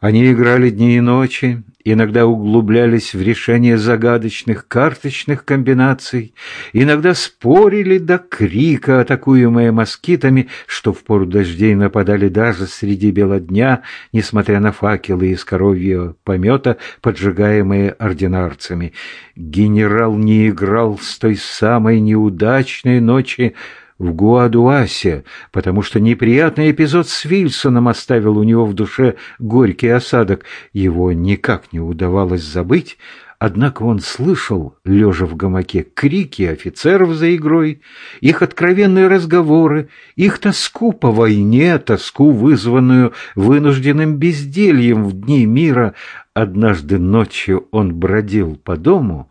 Они играли дни и ночи, иногда углублялись в решение загадочных карточных комбинаций, иногда спорили до крика, атакуемые москитами, что в пору дождей нападали даже среди бела дня, несмотря на факелы из коровьего помета, поджигаемые ординарцами. Генерал не играл с той самой неудачной ночи, в Гуадуасе, потому что неприятный эпизод с Вильсоном оставил у него в душе горький осадок. Его никак не удавалось забыть, однако он слышал, лежа в гамаке, крики офицеров за игрой, их откровенные разговоры, их тоску по войне, тоску, вызванную вынужденным бездельем в дни мира. Однажды ночью он бродил по дому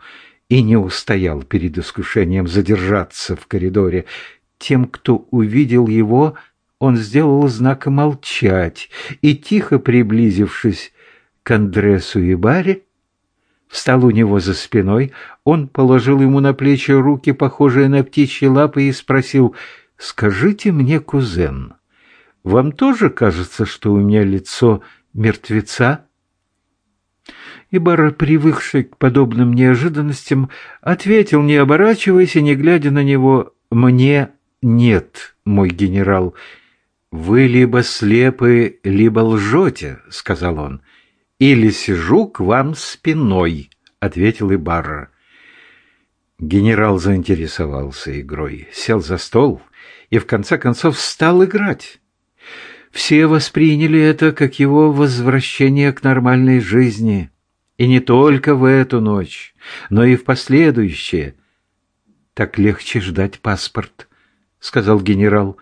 и не устоял перед искушением задержаться в коридоре. Тем, кто увидел его, он сделал знак молчать и, тихо приблизившись к Андресу и Баре, встал у него за спиной, он положил ему на плечи руки, похожие на птичьи лапы, и спросил, «Скажите мне, кузен, вам тоже кажется, что у меня лицо мертвеца?» Ибара, привыкший к подобным неожиданностям, ответил, не оборачиваясь и не глядя на него, «Мне «Нет, мой генерал, вы либо слепы, либо лжете», — сказал он. «Или сижу к вам спиной», — ответил Ибарра. Генерал заинтересовался игрой, сел за стол и в конце концов стал играть. Все восприняли это как его возвращение к нормальной жизни. И не только в эту ночь, но и в последующие. Так легче ждать паспорт. — сказал генерал.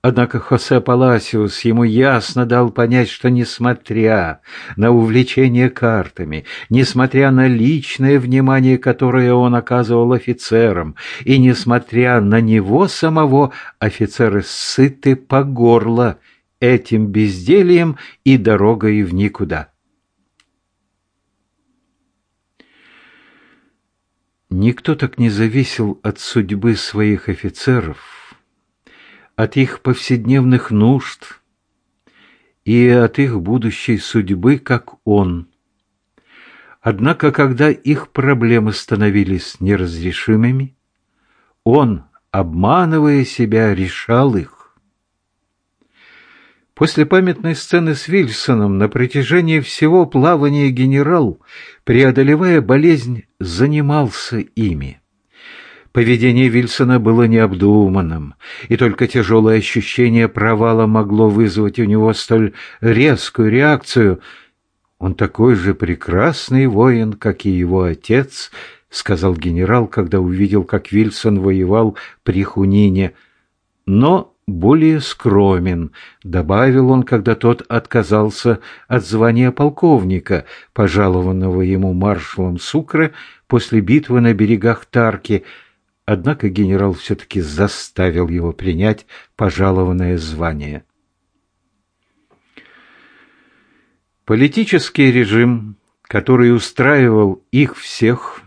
Однако Хосе Паласиус ему ясно дал понять, что несмотря на увлечение картами, несмотря на личное внимание, которое он оказывал офицерам, и несмотря на него самого, офицеры сыты по горло этим бездельем и дорогой в никуда. Никто так не зависел от судьбы своих офицеров, от их повседневных нужд и от их будущей судьбы, как он. Однако, когда их проблемы становились неразрешимыми, он, обманывая себя, решал их. После памятной сцены с Вильсоном на протяжении всего плавания генерал, преодолевая болезнь, занимался ими. Поведение Вильсона было необдуманным, и только тяжелое ощущение провала могло вызвать у него столь резкую реакцию. «Он такой же прекрасный воин, как и его отец», — сказал генерал, когда увидел, как Вильсон воевал при Хунине. «Но более скромен», — добавил он, когда тот отказался от звания полковника, пожалованного ему маршалом Сукры после битвы на берегах Тарки — Однако генерал все-таки заставил его принять пожалованное звание. Политический режим, который устраивал их всех,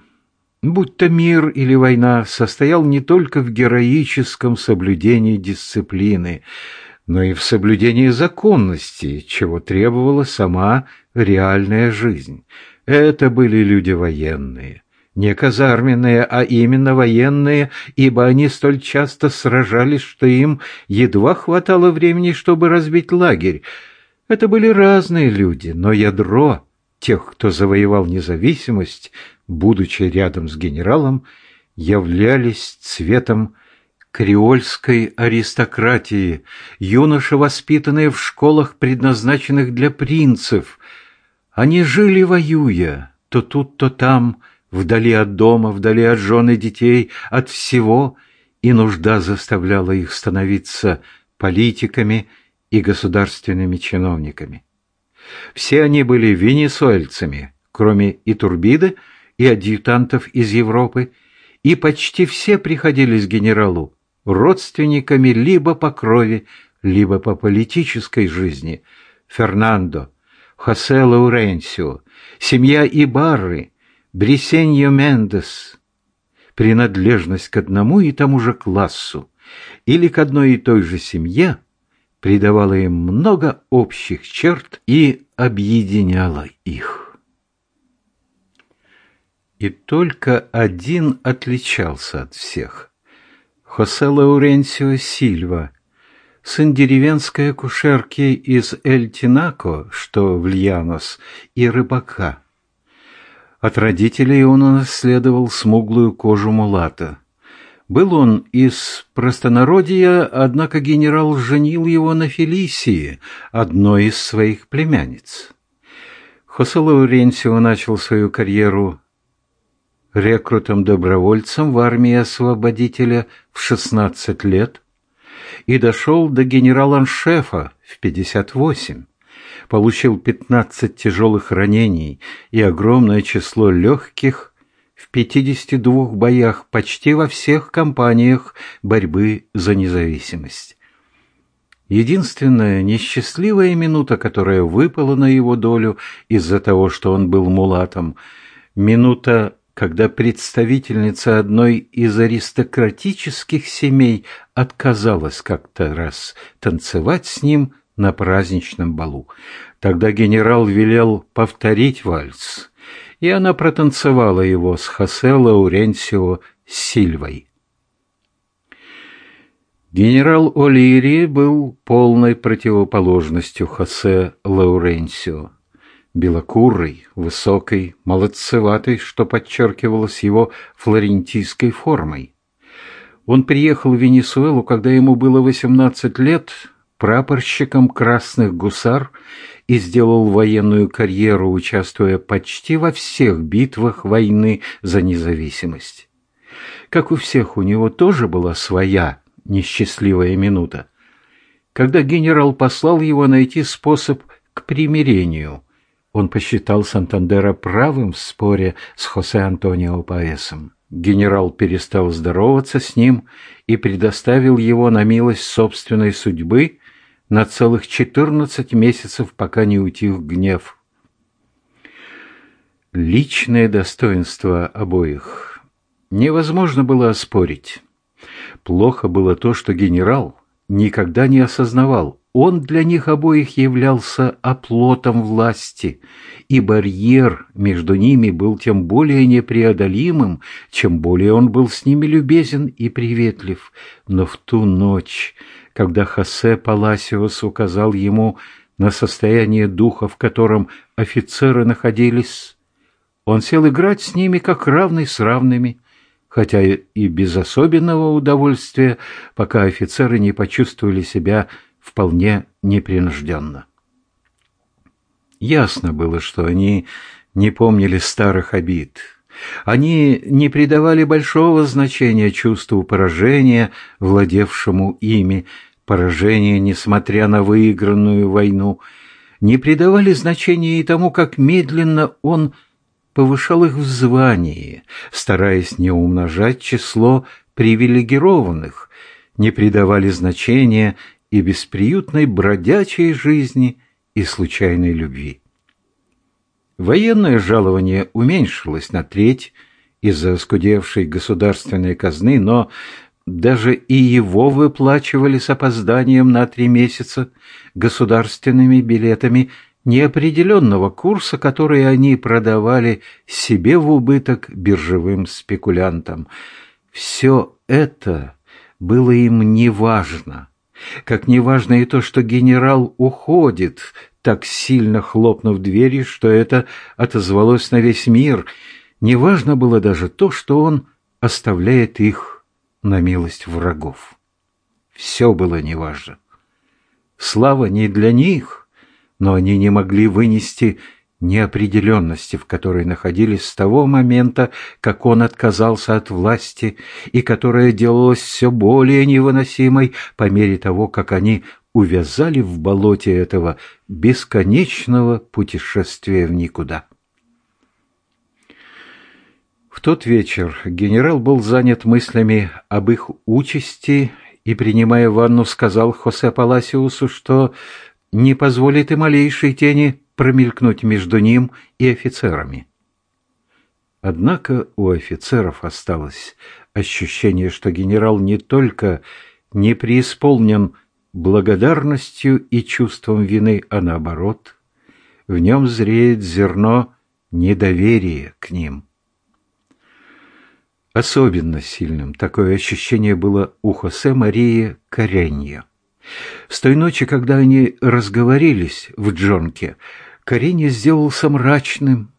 будь то мир или война, состоял не только в героическом соблюдении дисциплины, но и в соблюдении законности, чего требовала сама реальная жизнь. Это были люди военные не казарменные, а именно военные, ибо они столь часто сражались, что им едва хватало времени, чтобы разбить лагерь. Это были разные люди, но ядро тех, кто завоевал независимость, будучи рядом с генералом, являлись цветом креольской аристократии, юноши, воспитанные в школах, предназначенных для принцев. Они жили воюя, то тут, то там, вдали от дома, вдали от жены детей, от всего, и нужда заставляла их становиться политиками и государственными чиновниками. Все они были венесуэльцами, кроме Итурбиды и адъютантов из Европы, и почти все приходились генералу родственниками либо по крови, либо по политической жизни. Фернандо, Хосе Лауренсио, семья Ибарры, Брисеньо Мендес, принадлежность к одному и тому же классу или к одной и той же семье придавала им много общих черт и объединяла их. И только один отличался от всех – Хосе Лауренсио Сильва, сын деревенской акушерки из Эль-Тинако, что в Льянос, и рыбака. От родителей он унаследовал смуглую кожу мулата. Был он из простонародья, однако генерал женил его на Фелисии, одной из своих племянниц. Хосе Лауренсио начал свою карьеру рекрутом-добровольцем в армии освободителя в 16 лет и дошел до генерала-аншефа в 58 получил 15 тяжелых ранений и огромное число легких в 52 боях почти во всех кампаниях борьбы за независимость. Единственная несчастливая минута, которая выпала на его долю из-за того, что он был мулатом, минута, когда представительница одной из аристократических семей отказалась как-то раз танцевать с ним на праздничном балу. Тогда генерал велел повторить вальс и она протанцевала его с Хосе Лауренсио Сильвой. Генерал О'Лири был полной противоположностью Хосе Лауренсио. Белокурый, высокий, молодцеватый, что подчеркивалось его флорентийской формой. Он приехал в Венесуэлу, когда ему было 18 лет, прапорщиком красных гусар и сделал военную карьеру, участвуя почти во всех битвах войны за независимость. Как у всех, у него тоже была своя несчастливая минута. Когда генерал послал его найти способ к примирению, он посчитал Сантандера правым в споре с Хосе Антонио Паэсом. Генерал перестал здороваться с ним и предоставил его на милость собственной судьбы на целых четырнадцать месяцев, пока не утих гнев. Личное достоинство обоих невозможно было оспорить. Плохо было то, что генерал никогда не осознавал, он для них обоих являлся оплотом власти, и барьер между ними был тем более непреодолимым, чем более он был с ними любезен и приветлив. Но в ту ночь когда Хосе Паласиос указал ему на состояние духа, в котором офицеры находились. Он сел играть с ними, как равный с равными, хотя и без особенного удовольствия, пока офицеры не почувствовали себя вполне непринужденно. Ясно было, что они не помнили старых обид. Они не придавали большого значения чувству поражения, владевшему ими, поражения, несмотря на выигранную войну, не придавали значения и тому, как медленно он повышал их в звании, стараясь не умножать число привилегированных, не придавали значения и бесприютной бродячей жизни и случайной любви. Военное жалование уменьшилось на треть из-за скудевшей государственной казны, но даже и его выплачивали с опозданием на три месяца государственными билетами неопределенного курса, которые они продавали себе в убыток биржевым спекулянтам. Все это было им неважно. Как неважно и то, что генерал уходит, так сильно хлопнув двери, что это отозвалось на весь мир. Неважно было даже то, что он оставляет их на милость врагов. Все было неважно. Слава не для них, но они не могли вынести неопределенности, в которой находились с того момента, как он отказался от власти, и которая делалась все более невыносимой по мере того, как они увязали в болоте этого бесконечного путешествия в никуда. В тот вечер генерал был занят мыслями об их участи и, принимая ванну, сказал Хосе Паласиусу, что не позволит и малейшей тени промелькнуть между ним и офицерами. Однако у офицеров осталось ощущение, что генерал не только не преисполнен благодарностью и чувством вины, а наоборот, в нем зреет зерно недоверия к ним. Особенно сильным такое ощущение было у Хосе Марии Коренья. С той ночи, когда они разговорились в Джонке, Коренья сделался мрачным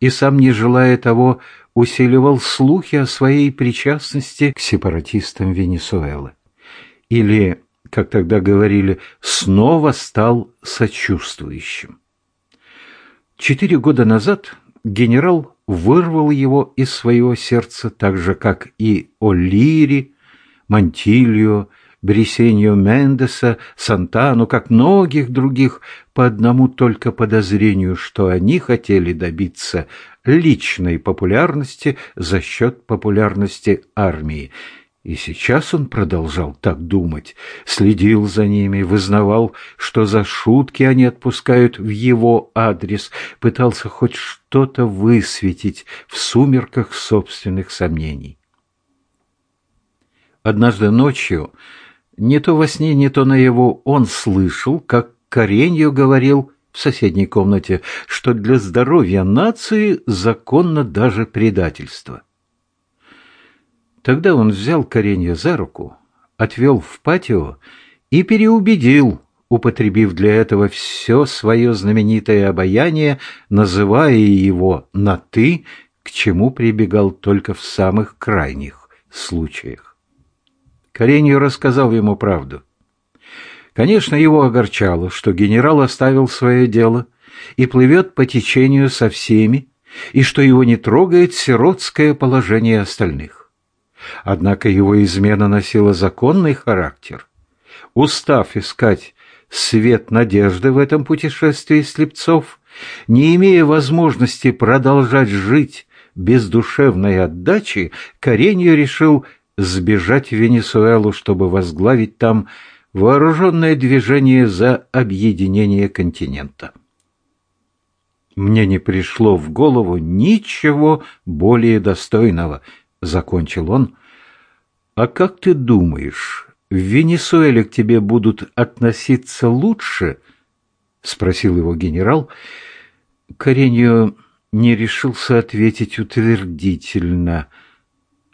и, сам не желая того, усиливал слухи о своей причастности к сепаратистам Венесуэлы. Или, как тогда говорили, снова стал сочувствующим. Четыре года назад генерал вырвал его из своего сердца, так же, как и О'Лири, Монтильо, Брисеньо Мендеса, Сантану, как многих других, по одному только подозрению, что они хотели добиться личной популярности за счет популярности армии. И сейчас он продолжал так думать, следил за ними, вызнавал, что за шутки они отпускают в его адрес, пытался хоть что-то высветить в сумерках собственных сомнений. Однажды ночью, не то во сне, не то на его, он слышал, как Коренью говорил в соседней комнате, что для здоровья нации законно даже предательство. Тогда он взял Коренья за руку, отвел в патио и переубедил, употребив для этого все свое знаменитое обаяние, называя его на «ты», к чему прибегал только в самых крайних случаях. Коренью рассказал ему правду. Конечно, его огорчало, что генерал оставил свое дело и плывет по течению со всеми, и что его не трогает сиротское положение остальных. Однако его измена носила законный характер. Устав искать свет надежды в этом путешествии слепцов, не имея возможности продолжать жить без душевной отдачи, Кареньо решил сбежать в Венесуэлу, чтобы возглавить там вооруженное движение за объединение континента. Мне не пришло в голову ничего более достойного –— закончил он. «А как ты думаешь, в Венесуэле к тебе будут относиться лучше?» — спросил его генерал. Кореньо не решился ответить утвердительно.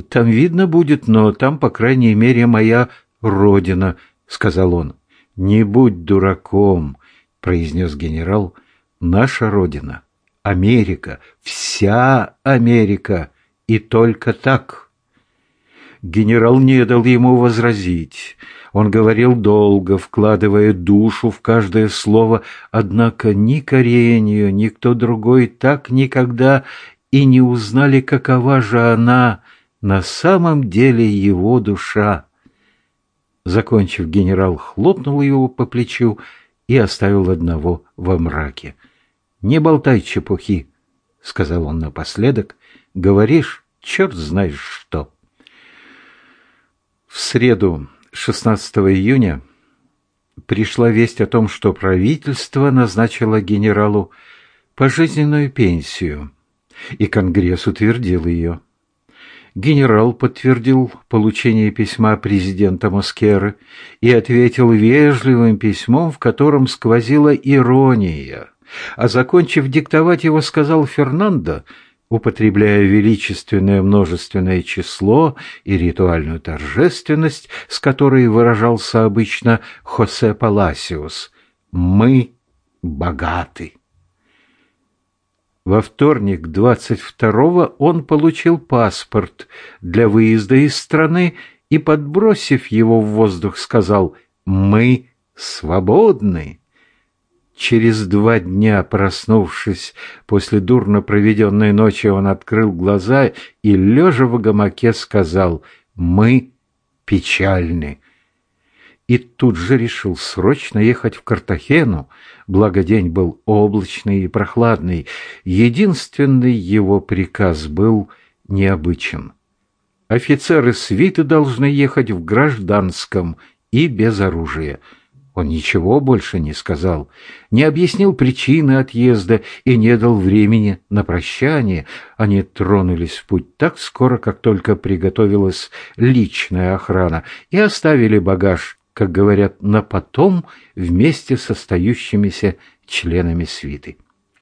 «Там видно будет, но там, по крайней мере, моя родина», — сказал он. «Не будь дураком», — произнес генерал. «Наша родина, Америка, вся Америка и только так. Генерал не дал ему возразить. Он говорил долго, вкладывая душу в каждое слово, однако ни Карению, ни кто другой так никогда и не узнали, какова же она на самом деле его душа. Закончив, генерал хлопнул его по плечу и оставил одного во мраке. «Не болтай чепухи», — сказал он напоследок, Говоришь, черт знаешь что. В среду, 16 июня, пришла весть о том, что правительство назначило генералу пожизненную пенсию, и Конгресс утвердил ее. Генерал подтвердил получение письма президента Москеры и ответил вежливым письмом, в котором сквозила ирония. А закончив диктовать его, сказал Фернандо, употребляя величественное множественное число и ритуальную торжественность, с которой выражался обычно Хосе Паласиус. «Мы богаты». Во вторник, 22-го, он получил паспорт для выезда из страны и, подбросив его в воздух, сказал «Мы свободны». Через два дня, проснувшись после дурно проведенной ночи, он открыл глаза и, лежа в гамаке, сказал «Мы печальны». И тут же решил срочно ехать в Картахену, благо день был облачный и прохладный. Единственный его приказ был необычен. Офицеры свиты должны ехать в гражданском и без оружия – он ничего больше не сказал, не объяснил причины отъезда и не дал времени на прощание. Они тронулись в путь так скоро, как только приготовилась личная охрана, и оставили багаж как говорят, на потом вместе с остающимися членами свиты.